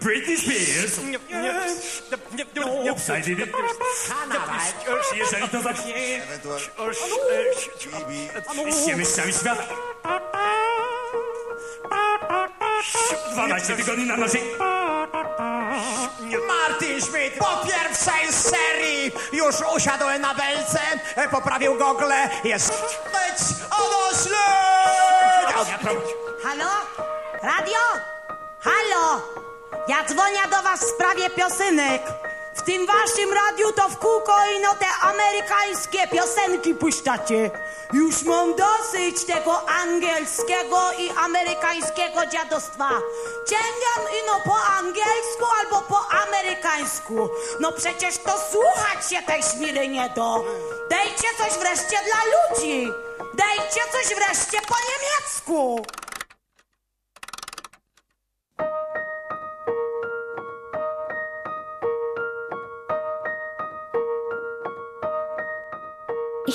Britney Spears! Oops, I did it! Karnawal! Jeżeli to zacznie... Idziemy z cały świat! 12 tygodni na naszej... Martin Schmidt po pierwszej serii już usiadłem na belce, e, poprawił gogle, jest być odośleć! Halo? Radio? Ja dzwonię do was w sprawie piosenek. W tym waszym radiu to w kółko ino te amerykańskie piosenki puszczacie. Już mam dosyć tego angielskiego i amerykańskiego dziadostwa. Ciągam ino po angielsku albo po amerykańsku. No przecież to słuchać się tej szmiry nie do. Dejcie coś wreszcie dla ludzi. Dejcie coś wreszcie po niemiecku.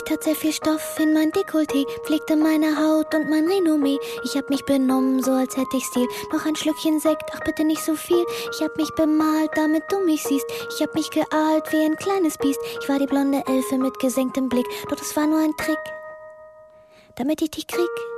Ich tat sehr viel Stoff in mein Dekolleté, pflegte meine Haut und mein Renommee. Ich hab mich benommen, so als hätte ich Stil. Noch ein Schlückchen Sekt, ach bitte nicht so viel. Ich hab mich bemalt, damit du mich siehst. Ich hab mich geahlt wie ein kleines Biest. Ich war die blonde Elfe mit gesenktem Blick, doch das war nur ein Trick, damit ich dich krieg.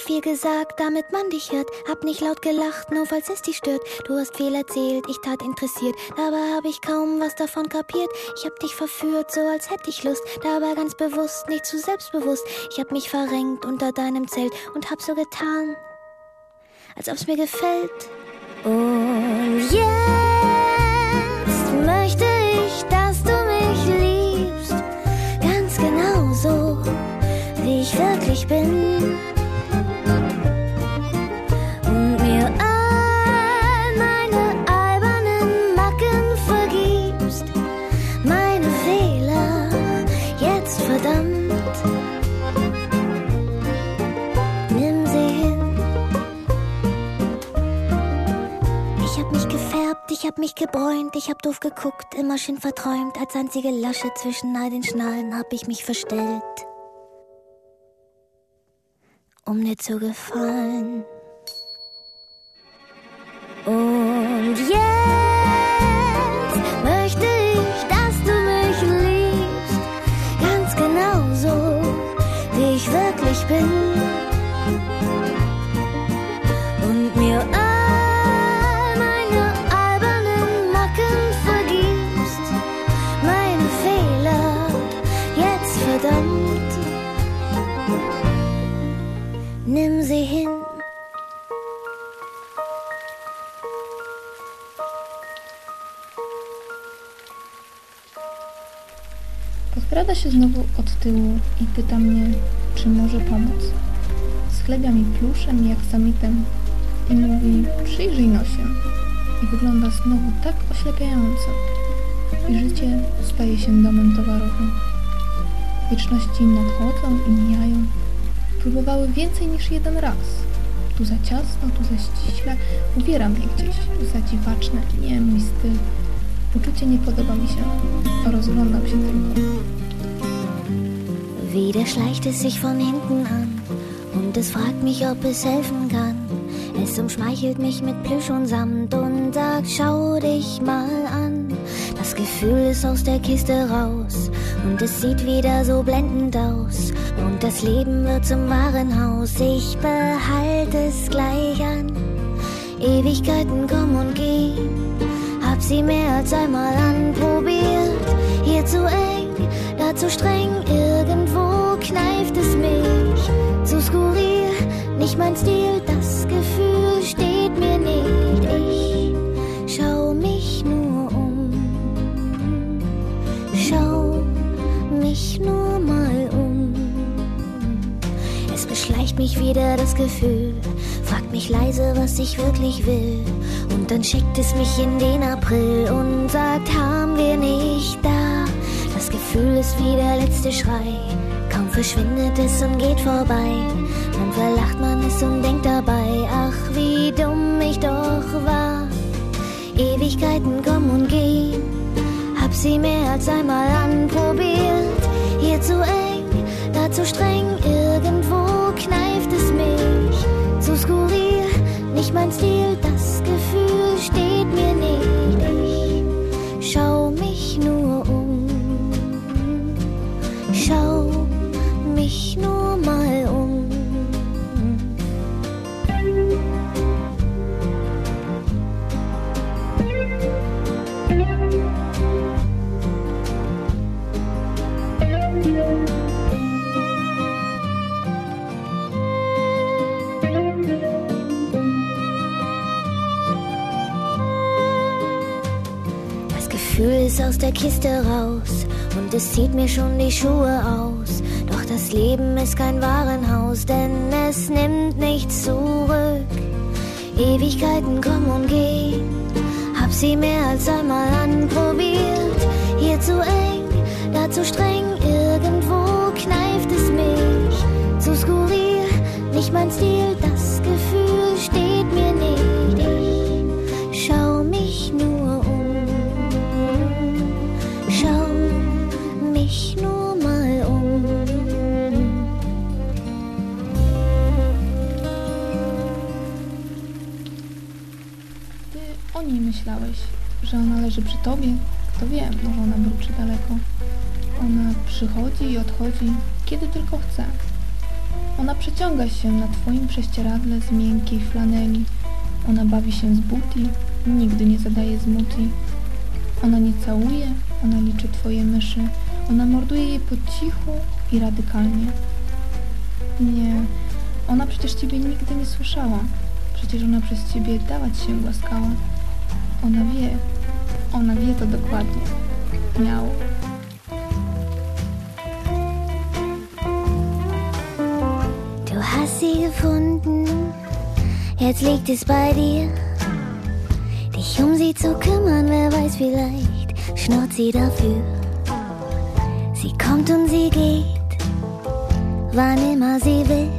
Nicht viel gesagt, damit man dich hört. Hab nicht laut gelacht, nur falls es dich stört. Du hast viel erzählt, ich tat interessiert. Dabei hab ich kaum was davon kapiert. Ich hab dich verführt, so als hätte ich Lust. Dabei ganz bewusst, nicht zu selbstbewusst. Ich hab mich verrenkt unter deinem Zelt und hab so getan, als ob's mir gefällt. Und jetzt möchte ich, dass du mich liebst. Ganz genau so, wie ich wirklich bin. Ich hab mich gebräunt, ich hab doof geguckt, immer schön verträumt. Als einzige Lasche zwischen all den Schnallen hab ich mich verstellt. Um dir zu gefallen. Und jetzt möchte Podkrada się znowu od tyłu i pyta mnie, czy może pomóc. Schlebia mi pluszem jak samitem i mówi, przyjrzyj no się. I wygląda znowu tak oślepiająco. I życie staje się domem towarowym. Wieczności nadchodzą i mijają. Próbowały więcej niż jeden raz. Tu za ciasno, tu za ściśle. Uwiera mnie gdzieś. Za dziwaczne. Nie mój styl. Uczucie nie podoba mi się. Rozglądam się tylko. Wieder schleicht es sich von hinten an und es fragt mich, ob es helfen kann. Es umschmeichelt mich mit Plüsch und Samt und sagt, schau dich mal an. Das Gefühl ist aus der Kiste raus und es sieht wieder so blendend aus. Und das Leben wird zum Warenhaus, ich behalte es gleich an. Ewigkeiten kommen und gehen, hab sie mehr als einmal anprobiert. Hier zu eng, da zu streng, irgendwo kneift es mich. Zu skurril, nicht mein Stil, das Gefühl steht mir nicht. Ich schau mich nur um. Schau mich nur mal um. Es beschleicht mich wieder das Gefühl, fragt mich leise, was ich wirklich will. Und dann schickt es mich in den April und sagt, haben wir nicht da. Das Gefühl ist wie der letzte Schrei. Verschwindet es und geht vorbei. Dann verlacht man es und denkt dabei, ach wie dumm ich doch war. Ewigkeiten kommen und gehen, hab sie mehr als einmal anprobiert. Hier zu eng, da zu streng, irgendwo kneift es mich. Zu skurril, nicht mein Stil, das Gefühl mich nur mal um. Das Gefühl ist aus der Kiste raus und es zieht mir schon die Schuhe aus. Das Leben ist kein Warenhaus, denn es nimmt nichts zurück. Ewigkeiten kommen und gehen, hab sie mehr als einmal anprobiert. Hier zu eng, da zu streng, irgendwo kneift es mich. Zu skurril, nicht mein Stil, myślałeś, że ona leży przy tobie? Kto wie, może ona mruczy daleko. Ona przychodzi i odchodzi, kiedy tylko chce. Ona przeciąga się na twoim prześcieradle z miękkiej flaneli. Ona bawi się z buti, nigdy nie zadaje zmuti. Ona nie całuje, ona liczy twoje myszy. Ona morduje je po cichu i radykalnie. Nie, ona przecież ciebie nigdy nie słyszała. Przecież ona przez ciebie dawać się głaskała. Ona wie, ona wie to dokładnie. Miał. Du hast sie gefunden, jetzt liegt es bei dir. Dich um sie zu kümmern, wer weiß, vielleicht schnurrt sie dafür. Sie kommt und sie geht, wann immer sie will.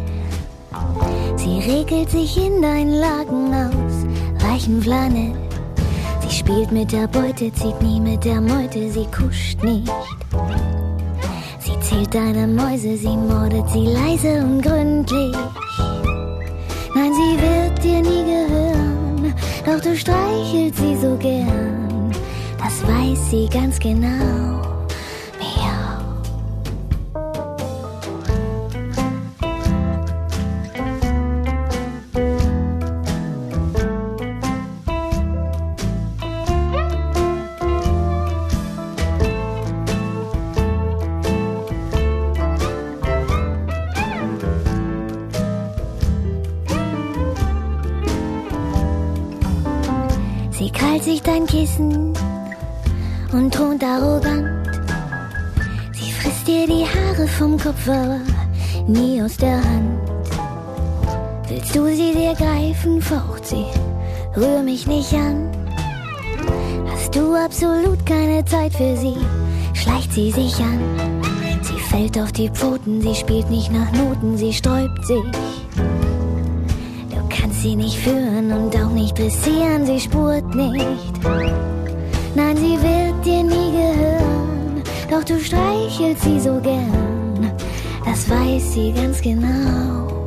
Sie regelt sich in dein Laken aus, weichen Flanell. Spielt mit der Beute, zieht nie mit der Meute, sie kuscht nicht. Sie zählt deine Mäuse, sie mordet sie leise und gründlich. Nein, sie wird dir nie gehören, doch du streichelst sie so gern. Das weiß sie ganz genau. Dir greifen, faucht sie, rühr mich nicht an. Hast du absolut keine Zeit für sie, schleicht sie sich an. Sie fällt auf die Pfoten, sie spielt nicht nach Noten, sie sträubt sich. Du kannst sie nicht führen und auch nicht dressieren, sie spurt nicht. Nein, sie wird dir nie gehören, doch du streichelst sie so gern. Das weiß sie ganz genau.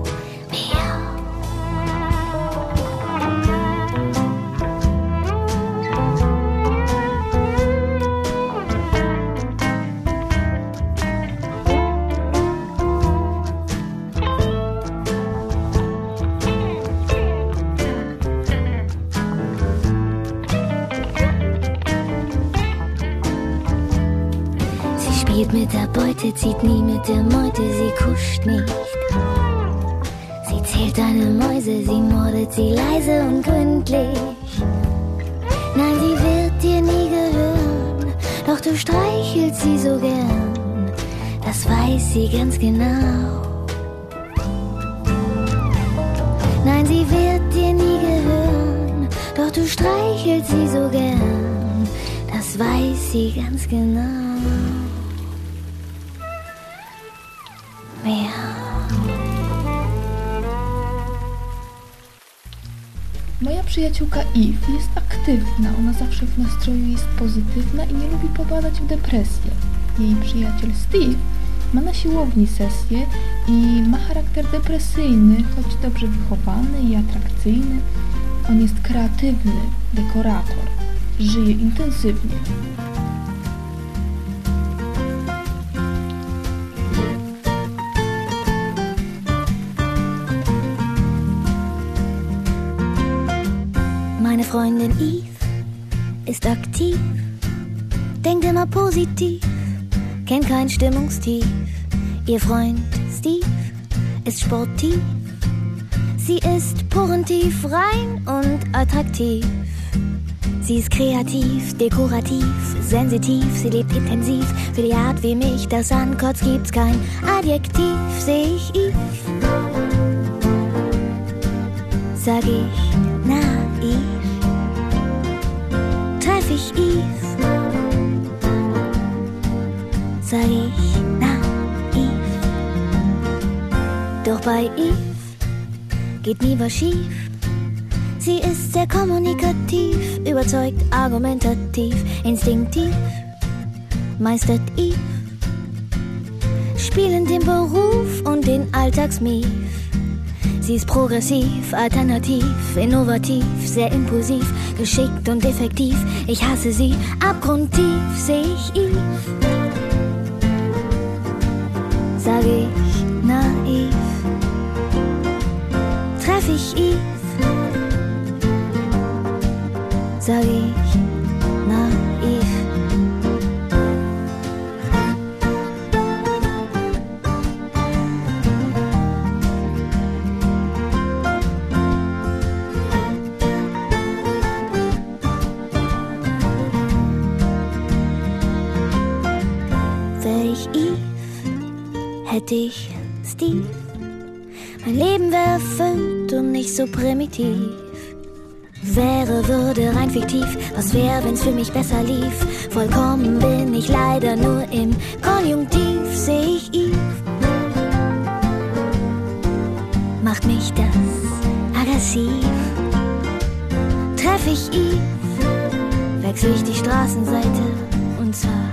Przyjaciółka Eve jest aktywna, ona zawsze w nastroju jest pozytywna i nie lubi popadać w depresję. Jej przyjaciel Steve ma na siłowni sesję i ma charakter depresyjny, choć dobrze wychowany i atrakcyjny. On jest kreatywny, dekorator, żyje intensywnie. Positiv, kennt kein Stimmungstief. Ihr Freund Steve ist sportiv, sie ist porentief, rein und attraktiv. Sie ist kreativ, dekorativ, sensitiv, sie lebt intensiv. Für die Art, wie mich das ankotzt, gibt's kein Adjektiv. Seh ich Eve, sag ich naiv. Treff ich Eve, sag ich naiv. Doch bei Eve geht nie was schief. Sie ist sehr kommunikativ, überzeugt, argumentativ, instinktiv, meistert Eve. Spielend den Beruf und den Alltagsmief. Sie ist progressiv, alternativ, innovativ, sehr impulsiv, geschickt und effektiv. Ich hasse sie, abgrundtief seh ich Eve. Sag ich naiv, treff ich Eve. Sag ich hätte ich Steve. Mein Leben wäre erfüllt und nicht so primitiv. Wäre, würde rein fiktiv, was wäre, wenn's für mich besser lief? Vollkommen bin ich leider nur im Konjunktiv, seh ich Eve. Macht mich das aggressiv? Treff ich Eve, wechsel ich die Straßenseite und zwar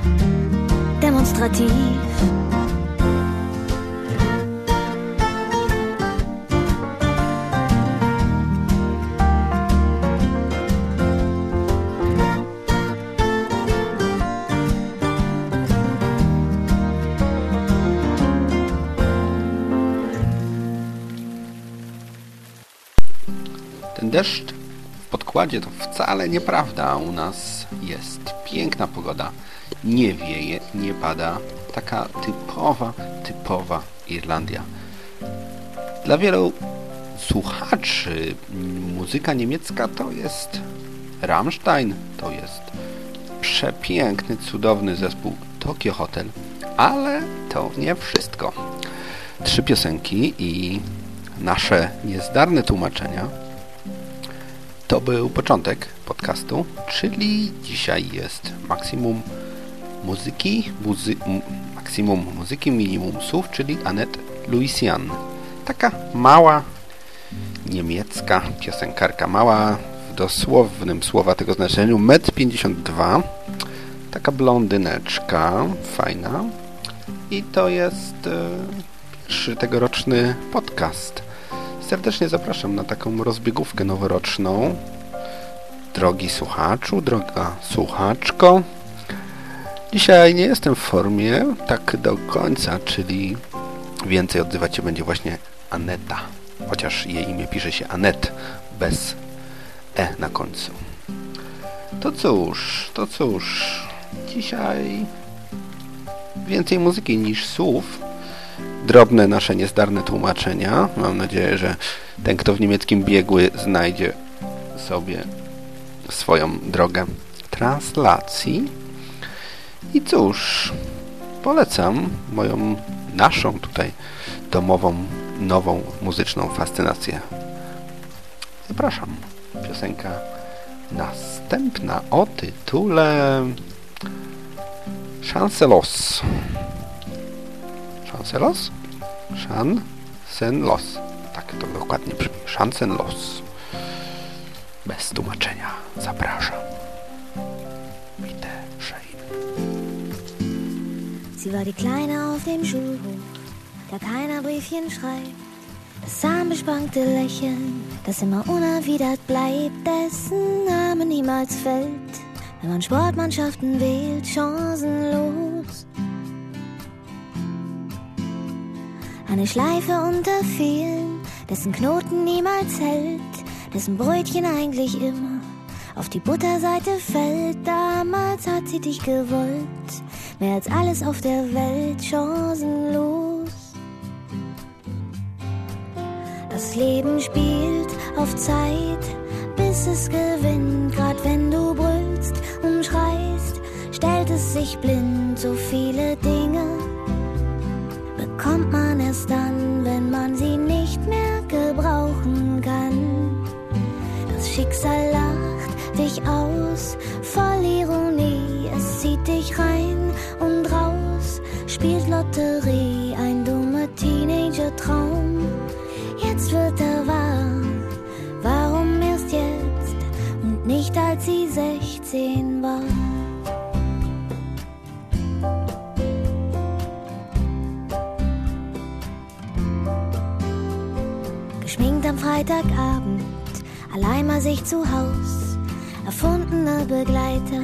demonstrativ. Deszcz w podkładzie to wcale nieprawda. U nas jest piękna pogoda. Nie wieje, nie pada. Taka typowa, typowa Irlandia. Dla wielu słuchaczy muzyka niemiecka to jest Rammstein, to jest przepiękny, cudowny zespół Tokyo Hotel, ale to nie wszystko. Trzy piosenki i nasze niezdarne tłumaczenia to był początek podcastu, czyli dzisiaj jest maksimum muzyki, muzy maksimum muzyki, minimum słów, czyli Annette Louisian. Taka mała niemiecka piosenkarka, mała w dosłownym słowa tego znaczeniu, 1,52 m, taka blondyneczka, fajna i to jest e, pierwszy tegoroczny podcast. Serdecznie zapraszam na taką rozbiegówkę noworoczną. Drogi słuchaczu, droga słuchaczko. Dzisiaj nie jestem w formie tak do końca, czyli więcej odzywać się będzie właśnie Aneta. Chociaż jej imię pisze się Anet bez E na końcu. To cóż, to cóż. Dzisiaj więcej muzyki niż słów drobne nasze niezdarne tłumaczenia. Mam nadzieję, że ten, kto w niemieckim biegły, znajdzie sobie swoją drogę translacji. I cóż, polecam moją naszą tutaj domową, nową muzyczną fascynację. Zapraszam. Piosenka następna o tytule Chancelos. Chancelos? Chancenlos. Tak to dokładnie brzmi. Chancenlos. Bez tłumaczenia. Zapraszam. Bitte schön. Sie war die Kleine auf dem Schulhof, der keiner Briefchen schreibt. Das zahnbespannte Lächeln, das immer unerwidert bleibt, dessen Name niemals fällt, wenn man Sportmannschaften wählt, chancenlos. Eine Schleife unter vielen, dessen Knoten niemals hält, dessen Brötchen eigentlich immer auf die Butterseite fällt. Damals hat sie dich gewollt, mehr als alles auf der Welt, chancenlos. Das Leben spielt auf Zeit, bis es gewinnt. Grad wenn du brüllst und schreist, stellt es sich blind. So viele 16 war? Geschminkt am Freitagabend, allein mal sich zu Haus. Erfundene Begleiter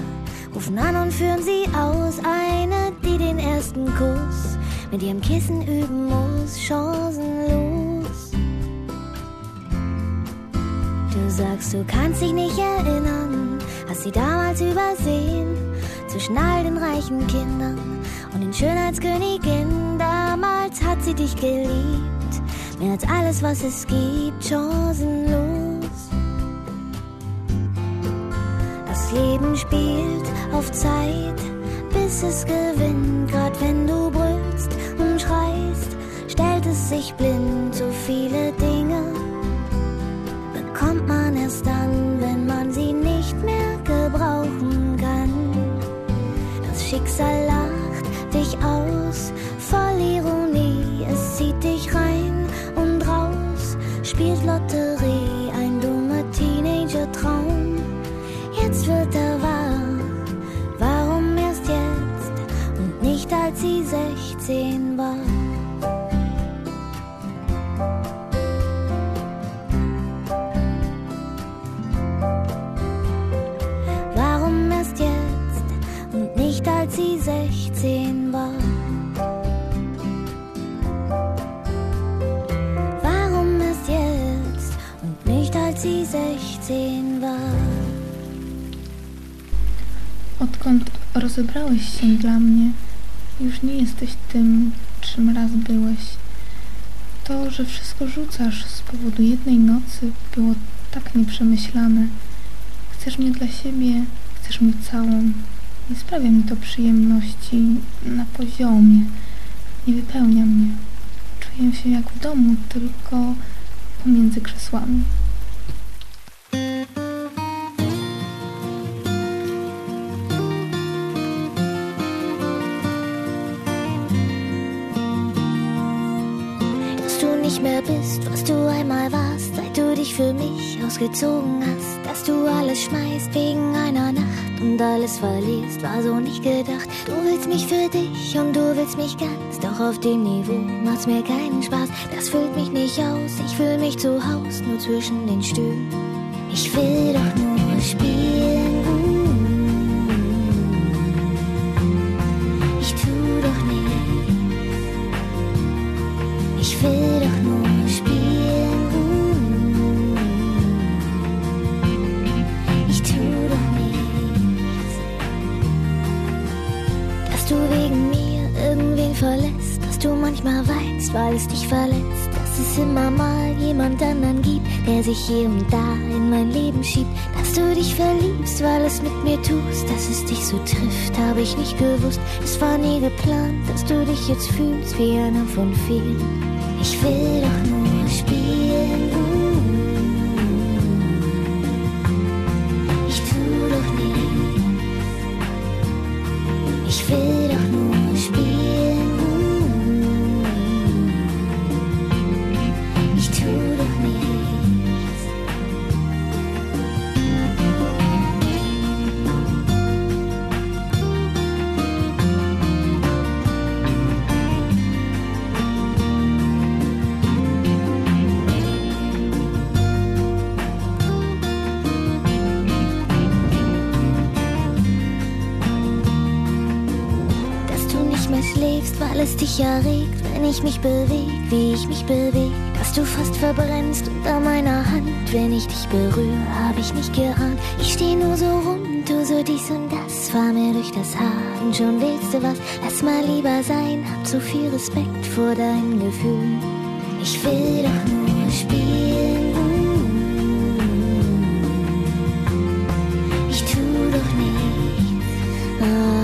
rufen an und führen sie aus. Eine, die den ersten Kuss mit ihrem Kissen üben muss, chancenlos. Du sagst, du kannst dich nicht erinnern, hast sie damals übersehen. Zwischen all den reichen Kindern und den Schönheitsköniginnen. Damals hat sie dich geliebt, mehr als alles, was es gibt, chancenlos. Das Leben spielt auf Zeit, bis es gewinnt. Grad wenn du brüllst und schreist, stellt es sich blind. So viele Dinge rozebrałeś się dla mnie, już nie jesteś tym, czym raz byłeś. To, że wszystko rzucasz z powodu jednej nocy, było tak nieprzemyślane. Chcesz mnie dla siebie, chcesz mnie całą. Nie sprawia mi to przyjemności na poziomie. Nie wypełnia mnie. Czuję się jak w domu, tylko pomiędzy krzesłami. Für mich ausgezogen hast, dass du alles schmeißt wegen einer Nacht und alles verlierst, war so nicht gedacht. Du willst mich für dich und du willst mich ganz, doch auf dem Niveau macht's mir keinen Spaß. Das füllt mich nicht aus, ich fühl mich zu Haus, nur zwischen den Stühlen. Ich will doch nur spielen. Manchmal weinst, weil es dich verletzt, dass es immer mal jemand anderen gibt, der sich hier und da in mein Leben schiebt, dass du dich verliebst, weil es mit mir tust, dass es dich so trifft, habe ich nicht gewusst. Es war nie geplant, dass du dich jetzt fühlst wie einer von vielen. Ich will doch nur dich erregt, wenn ich mich beweg, wie ich mich beweg, dass du fast verbrennst unter meiner Hand, wenn ich dich berühre, hab ich nicht geahnt. Ich steh nur so rum, tu so dies und das, fahr mir durch das Haar und schon willst du was, lass mal lieber sein, hab zu viel Respekt vor deinen Gefühlen. Ich will doch nur spielen. Ich tu doch nichts. Ah,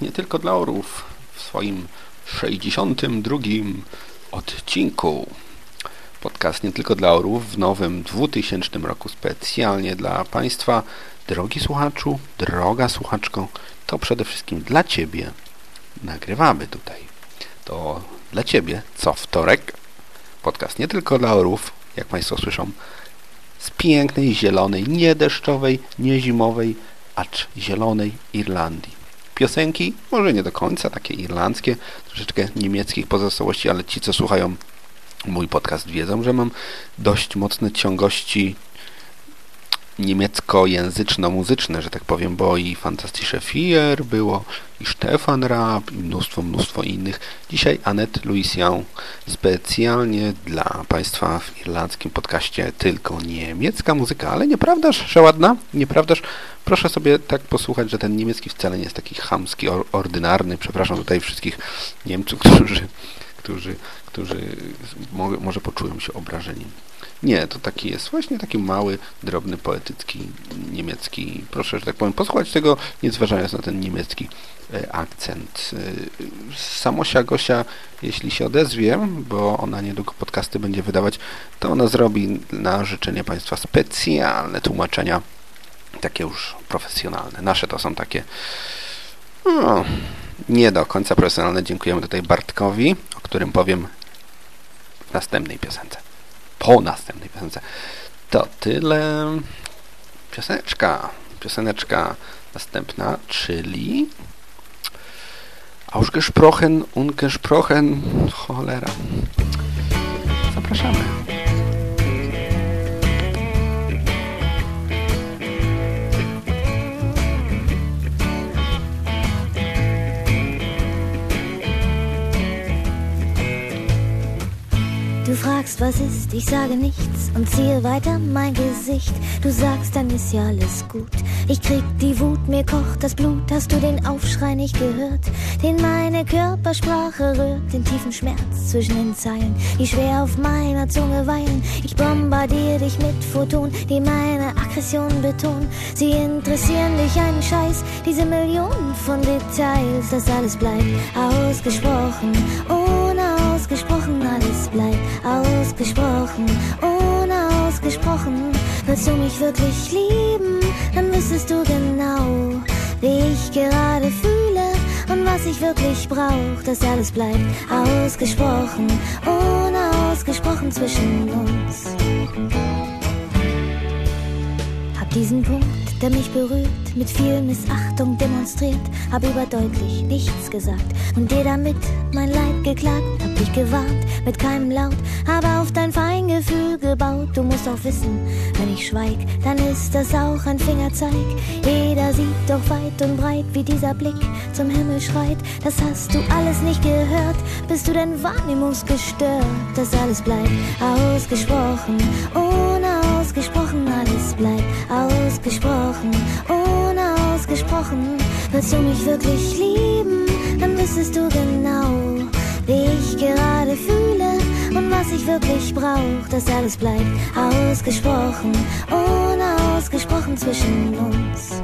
nie tylko dla orłów w swoim 62 odcinku. Podcast nie tylko dla orłów w nowym 2000 roku specjalnie dla Państwa. Drogi słuchaczu, droga słuchaczko, to przede wszystkim dla Ciebie nagrywamy tutaj. To dla Ciebie co wtorek podcast nie tylko dla orłów, jak Państwo słyszą, z pięknej, zielonej, nie deszczowej, nie zimowej, acz zielonej Irlandii. Piosenki, może nie do końca takie irlandzkie, troszeczkę niemieckich pozostałości, ale ci, co słuchają mój podcast, wiedzą, że mam dość mocne ciągości niemieckojęzyczno-muzyczne, że tak powiem, bo i Fantastische Vier było, i Stefan Raab, i mnóstwo, mnóstwo innych. Dzisiaj Annette Louisian specjalnie dla Państwa w irlandzkim podcaście tylko niemiecka muzyka, ale nieprawdaż, że ładna? Nieprawdaż? Proszę sobie tak posłuchać, że ten niemiecki wcale nie jest taki chamski, or- ordynarny. Przepraszam tutaj wszystkich Niemców, którzy, którzy, którzy mo- może poczują się obrażeni. Nie, to taki jest właśnie taki mały, drobny, poetycki niemiecki. Proszę, że tak powiem, posłuchać tego, nie zważając na ten niemiecki e, akcent. E, Samosia Gosia, jeśli się odezwie, bo ona niedługo podcasty będzie wydawać, to ona zrobi na życzenie Państwa specjalne tłumaczenia, takie już profesjonalne. Nasze to są takie no, nie do końca profesjonalne. Dziękujemy tutaj Bartkowi, o którym powiem w następnej piosence po następnej piosence. To tyle. Pioseneczka. Pioseneczka następna, czyli Ausgesprochen, ungesprochen. Cholera. Zapraszamy. Du fragst, was ist, ich sage nichts und ziehe weiter mein Gesicht. Du sagst, dann ist ja alles gut. Ich krieg die Wut, mir kocht das Blut. Hast du den Aufschrei nicht gehört, den meine Körpersprache rührt? Den tiefen Schmerz zwischen den Zeilen, die schwer auf meiner Zunge weilen. Ich bombardiere dich mit Photonen, die meine Aggression betonen. Sie interessieren dich einen Scheiß, diese Millionen von Details. Das alles bleibt ausgesprochen, unausgesprochen, ausgesprochen, unausgesprochen. Willst du mich wirklich lieben, dann wüsstest du genau, wie ich gerade fühle und was ich wirklich brauch. Das alles bleibt ausgesprochen, unausgesprochen zwischen uns. Hab Diesen Punkt, der mich berührt, mit viel Missachtung demonstriert, hab überdeutlich nichts gesagt und dir damit mein Leid geklagt, hab dich gewarnt, mit keinem Laut, habe auf dein Feingefühl gebaut. Du musst auch wissen, wenn ich schweig, dann ist das auch ein Fingerzeig. Jeder sieht doch weit und breit, wie dieser Blick zum Himmel schreit. Das hast du alles nicht gehört, bist du denn wahrnehmungsgestört? Das alles bleibt ausgesprochen, unausgesprochen, bleibt ausgesprochen, unausgesprochen. Willst du mich wirklich lieben, dann wüsstest du genau, wie ich gerade fühle und was ich wirklich brauch. Das alles bleibt ausgesprochen, unausgesprochen zwischen uns.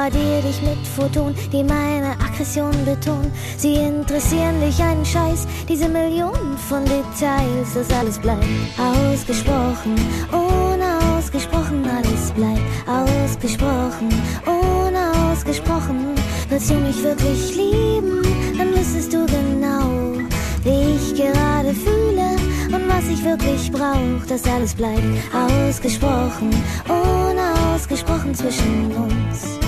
Ich bombardiere dich mit Photonen, die meine Aggression betonen. Sie interessieren dich einen Scheiß, diese Millionen von Details. Das alles bleibt ausgesprochen, unausgesprochen. Alles bleibt ausgesprochen, unausgesprochen. Willst du mich wirklich lieben, dann wüsstest du genau, wie ich gerade fühle und was ich wirklich brauch. Das alles bleibt ausgesprochen, unausgesprochen zwischen uns.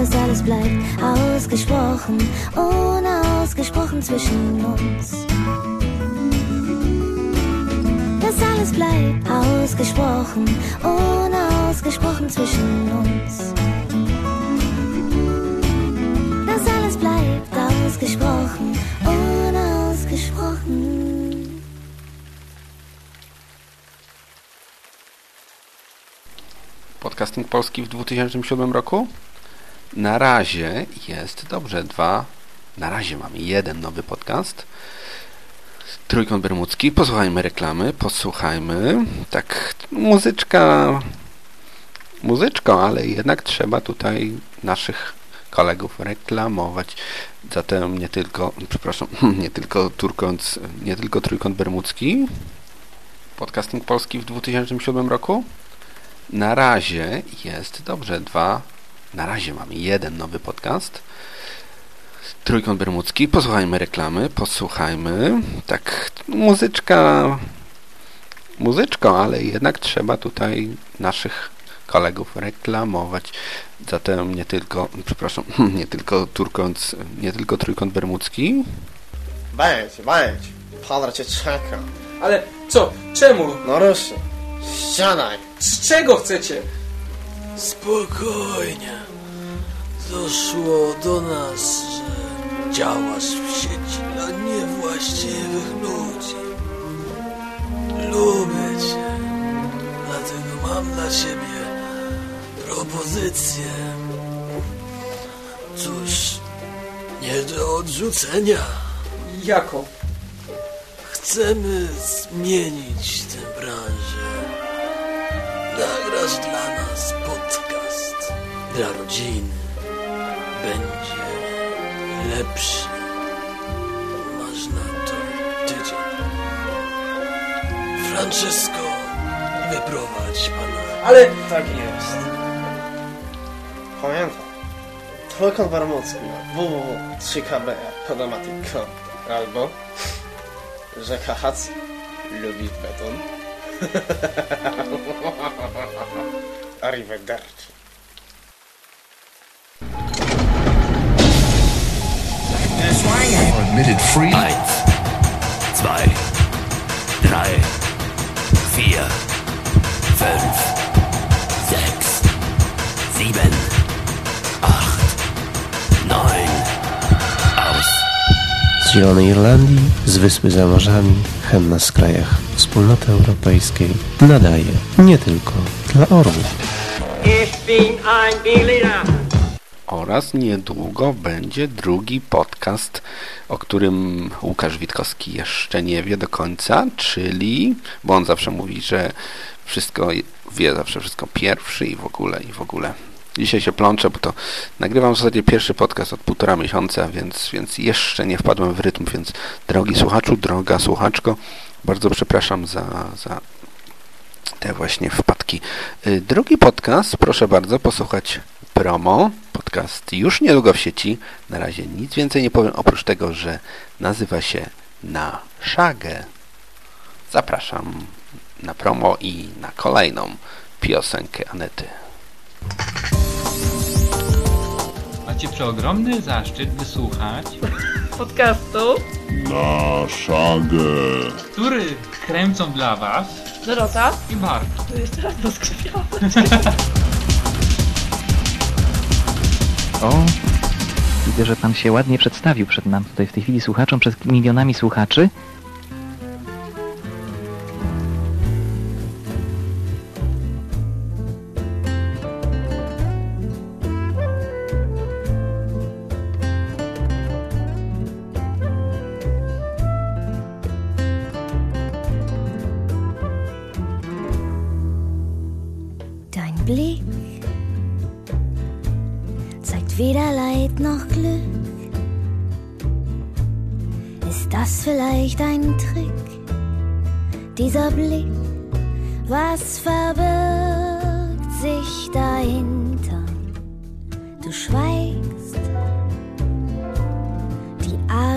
Das alles bleibt ausgesprochen, unausgesprochen zwischen uns. Das alles bleibt ausgesprochen, unausgesprochen zwischen uns. Das alles bleibt ausgesprochen, unausgesprochen. Podcasting polski w 2007 roku? Na razie jest dobrze. Dwa, na razie mamy jeden nowy podcast. Trójkąt Bermudzki. Posłuchajmy reklamy, posłuchajmy. Tak, muzyczka, muzyczką, ale jednak trzeba tutaj naszych kolegów reklamować. Zatem nie tylko, przepraszam, nie tylko, turkąt, nie tylko Trójkąt Bermudzki. Podcasting polski w 2007 roku? Na razie jest dobrze. Dwa, na razie mamy jeden nowy podcast. Trójkąt Bermudzki. Posłuchajmy reklamy, posłuchajmy. Tak, muzyczka, muzyczką, ale jednak trzeba tutaj naszych kolegów reklamować. Zatem nie tylko, przepraszam, nie tylko Turkąt, nie tylko Trójkąt Bermudzki. Wejdź, wejdź. Pan cię czeka. Ale co? Czemu? No ruszy. Siadaj. Z czego chcecie? Spokojnie. Doszło do nas, że działasz w sieci dla niewłaściwych ludzi. Lubię cię. Dlatego mam dla ciebie propozycję. Cóż, nie do odrzucenia. Jako? Chcemy zmienić tę branżę. Nagrasz dla nas podcast dla rodziny. Będzie lepszy. Masz na to tydzień. Francesco, wyprowadź pana. Ale Tak jest. Pamiętam. Trójkąt Bermudzki na www.3kb.podomatic.com albo Rzeka Hac lubi beton. Arrivederci. admitted free. Eins, zwei, drei, vier, fünf, sechs, sieben, acht, neun. Aus. Z Zielonej Irlandii, z Wyspy za morzami, hen na skrajach Wspólnoty Europejskiej nadaje nie tylko dla orłów. Oraz niedługo będzie drugi podcast, o którym Łukasz Witkowski jeszcze nie wie do końca, czyli, bo on zawsze mówi, że wszystko wie zawsze wszystko pierwszy i w ogóle, i w ogóle. Dzisiaj się plączę, bo to nagrywam w zasadzie pierwszy podcast od półtora miesiąca, więc, więc jeszcze nie wpadłem w rytm, więc drogi słuchaczu, droga słuchaczko, bardzo przepraszam za, za te właśnie wpadki. Y, Drugi podcast, proszę bardzo, posłuchać promo. Podcast już niedługo w sieci. Na razie nic więcej nie powiem, oprócz tego, że nazywa się Na Szagę. Zapraszam na promo i na kolejną piosenkę Anety. Macie przeogromny zaszczyt wysłuchać podcastu Na szagę. który kręcą dla Was Dorota i Bart. To jeszcze raz to skrzypiałam. O, widzę, że pan się ładnie przedstawił przed nam tutaj w tej chwili słuchaczom, przed milionami słuchaczy.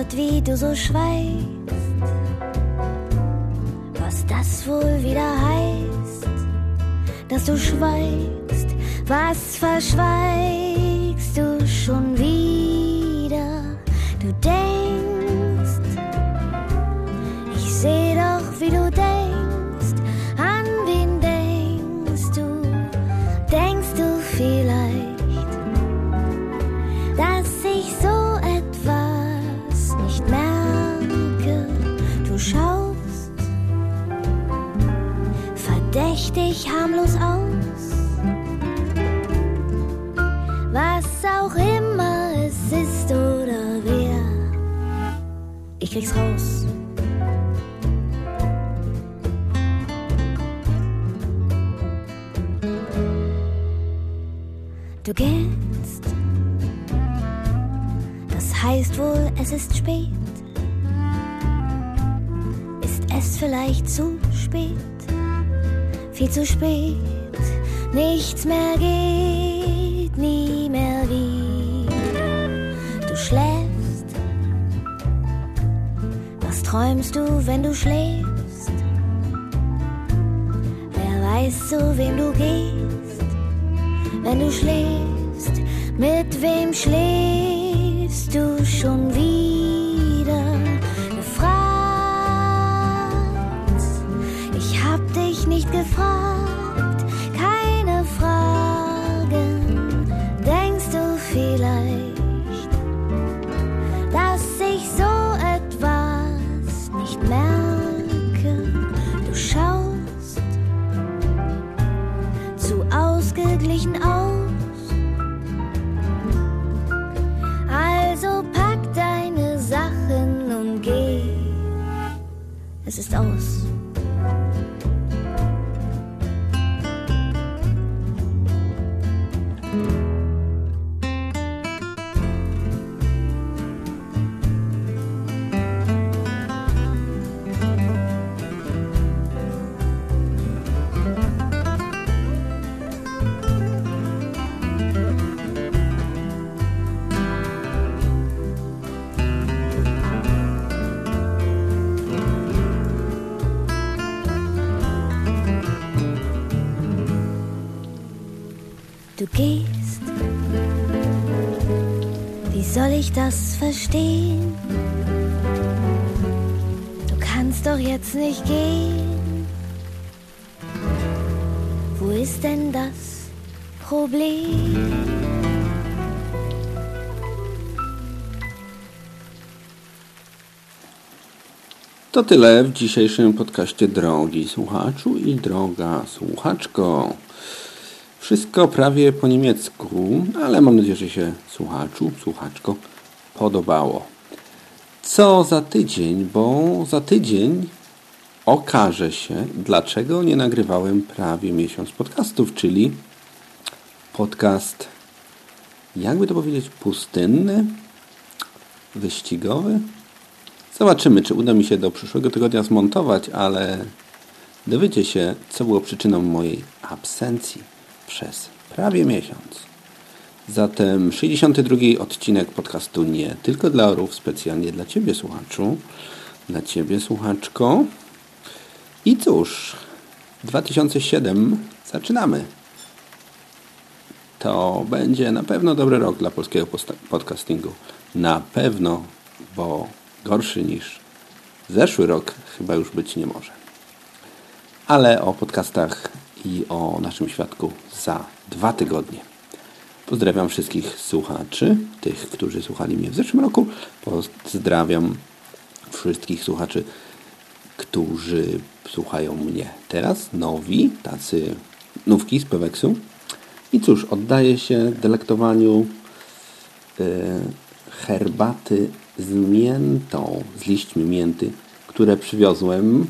Art, wie du so schweigst, was das wohl wieder heißt dass du schweigst. Was verschweigst du schon wieder? Du denkst, ich raus. Du gehst, das heißt wohl, es ist spät. Ist es vielleicht zu spät? viel zu spät. Nichts mehr geht, träumst du, wenn du schläfst? Wer weiß, zu wem du gehst, wenn du schläfst? Mit wem schläfst du schon wieder? Gefragt. Ich hab dich nicht gefragt, Es ist aus. Das verstehen? Du kannst doch jetzt nicht gehen. Wo ist denn das Problem? To tyle w dzisiejszym podcaście Drogi Słuchaczu i Droga Słuchaczko. Wszystko prawie po niemiecku, ale mam nadzieję, że się słuchaczu, słuchaczko podobało. Co za tydzień, bo za tydzień okaże się, dlaczego nie nagrywałem prawie miesiąc podcastów, czyli podcast, jakby to powiedzieć, pustynny, wyścigowy. Zobaczymy, czy uda mi się do przyszłego tygodnia zmontować, ale dowiecie się, co było przyczyną mojej absencji przez prawie miesiąc. Zatem 62 odcinek podcastu nie tylko dla orów, specjalnie dla Ciebie słuchaczu, dla Ciebie słuchaczko. I cóż, 2007 zaczynamy. To będzie na pewno dobry rok dla polskiego podcastingu. Na pewno, bo gorszy niż zeszły rok chyba już być nie może. Ale o podcastach i o naszym świadku za dwa tygodnie. Pozdrawiam wszystkich słuchaczy, tych, którzy słuchali mnie w zeszłym roku. Pozdrawiam wszystkich słuchaczy, którzy słuchają mnie teraz, nowi, tacy nówki z Peweksu. I cóż, oddaję się delektowaniu yy, herbaty z miętą, z liśćmi mięty, które przywiozłem.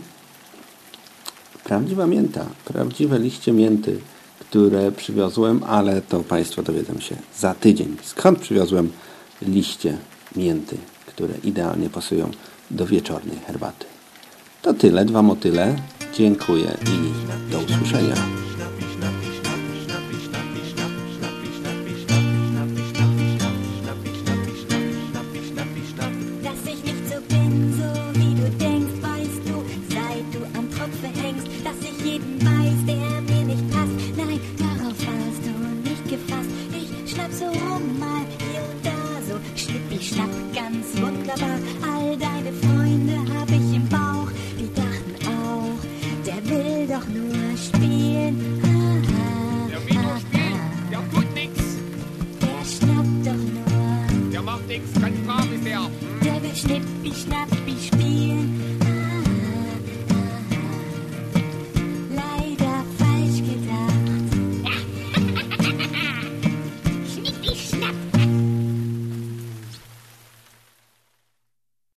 Prawdziwa mięta, prawdziwe liście mięty które przywiozłem, ale to Państwo dowiedzą się za tydzień. Skąd przywiozłem liście mięty, które idealnie pasują do wieczornej herbaty. To tyle, dwa motyle. Dziękuję i do usłyszenia.